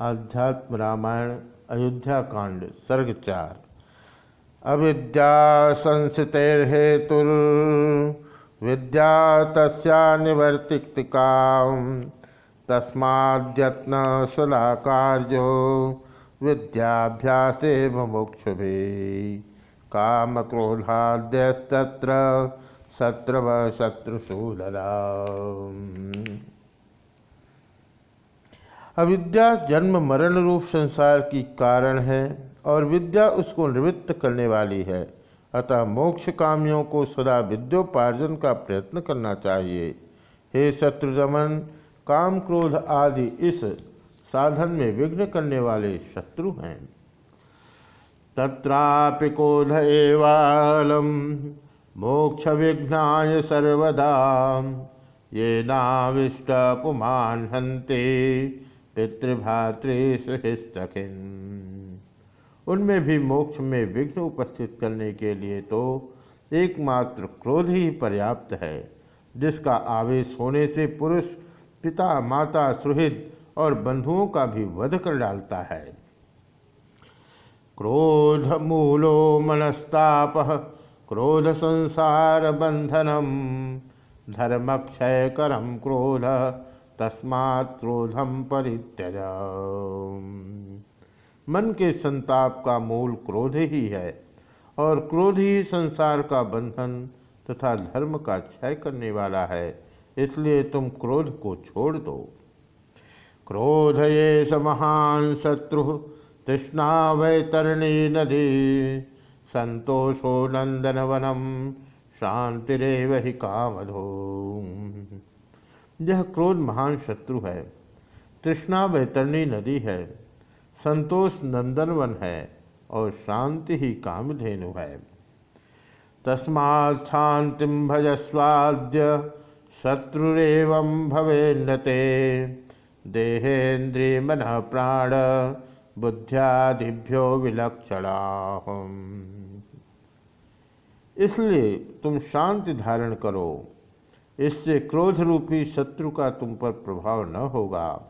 आध्यात्म रामायण, अयोध्या कांड, सर्ग चार। अविद्या संसितेर्हेतुर विद्या तस्या निवर्तिका तस्माद्यत्न सलाकार्यो विद्याभ्यासे मुमुक्षुभि काम क्रोधाद्यस्तत्र शत्रव शत्रुशूलरा अविद्या जन्म मरण रूप संसार की कारण है और विद्या उसको निवृत्त करने वाली है। अतः मोक्ष कामियों को सदा विद्योपार्जन का प्रयत्न करना चाहिए। हे शत्रुदमन, काम क्रोध आदि इस साधन में विघ्न करने वाले शत्रु हैं। तत्रापि क्रोध एवालम मोक्ष विघ्नाय सर्वदा। ये नाविष्ट पुमान हंते पितृभातृसुहिस्तखिन उनमें भी मोक्ष में विघ्न उपस्थित करने के लिए तो एकमात्र क्रोध ही पर्याप्त है, जिसका आवेश होने से पुरुष पिता, माता, सुहृद और बंधुओं का भी वध कर डालता है। क्रोध मूलो मनस्ताप, क्रोध संसार बंधनम धर्मक्षय करम क्रोध तस्मात् क्रोधम परित्यज। मन के संताप का मूल क्रोध ही है और क्रोध ही संसार का बंधन तथा धर्म का क्षय करने वाला है, इसलिए तुम क्रोध को छोड़ दो। क्रोध ये महान शत्रु, तृष्णा वैतरणी नदी। संतोषो नंदन वनम शांतिरेव ही कामधो यह क्रोध महान शत्रु है। तृष्णा वैतरणी नदी है। संतोष नंदनवन है और शांति ही कामधेनु है। तस्मा शांति भजस्वाद्य शत्रुरव भवेन्नते देहेन्द्रिय मन प्राण बुद्ध्यादिभ्यो विलक्षणा। इसलिए तुम शांति धारण करो। इससे क्रोध रूपी शत्रु का तुम पर प्रभाव न होगा।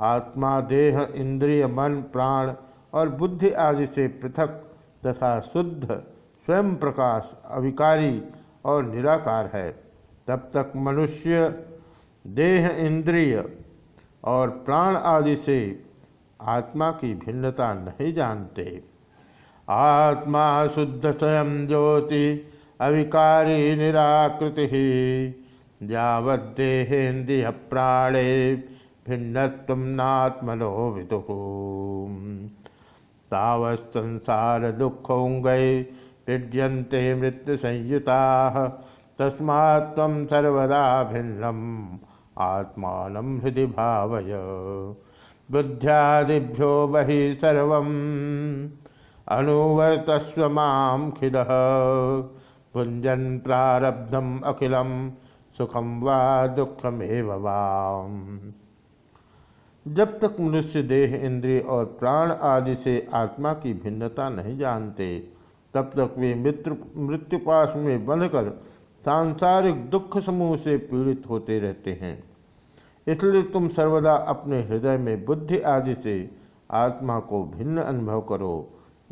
आत्मा, देह, इंद्रिय, मन, प्राण और बुद्धि आदि से पृथक तथा शुद्ध, स्वयं प्रकाश, अविकारी और निराकार है। तब तक मनुष्य, देह, इंद्रिय और प्राण आदि से आत्मा की भिन्नता नहीं जानते। आत्मा शुद्ध स्वयं ज्योति, अविकारी, निराकृति यावदेहेन्द्रिय प्राणे भिन्नत्व नात्मनो विदु। तावत्संसार दुखोंगै पीड्यन्ते मृत्यु संयुता तस्मा सर्वदा भिन्नम आत्मान हृदय भावय। बुद्ध्यादिभ्यो बहि सर्व अनुवर्तस्व माँ खिद पुंजन प्रारब्धम सुखम वा दुखमेव जब तक मनुष्य देह, इंद्रिय और प्राण आदि से आत्मा की भिन्नता नहीं जानते, तब तक वे मित्र मृत्युपाश में बंधकर सांसारिक दुख समूह से पीड़ित होते रहते हैं। इसलिए तुम सर्वदा अपने हृदय में बुद्धि आदि से आत्मा को भिन्न अनुभव करो।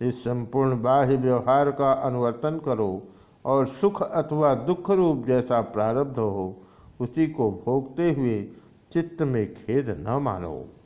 इस संपूर्ण बाह्य व्यवहार का अनुवर्तन करो। और सुख अथवा दुख रूप जैसा प्रारब्ध हो, उसी को भोगते हुए चित्त में खेद न मानो।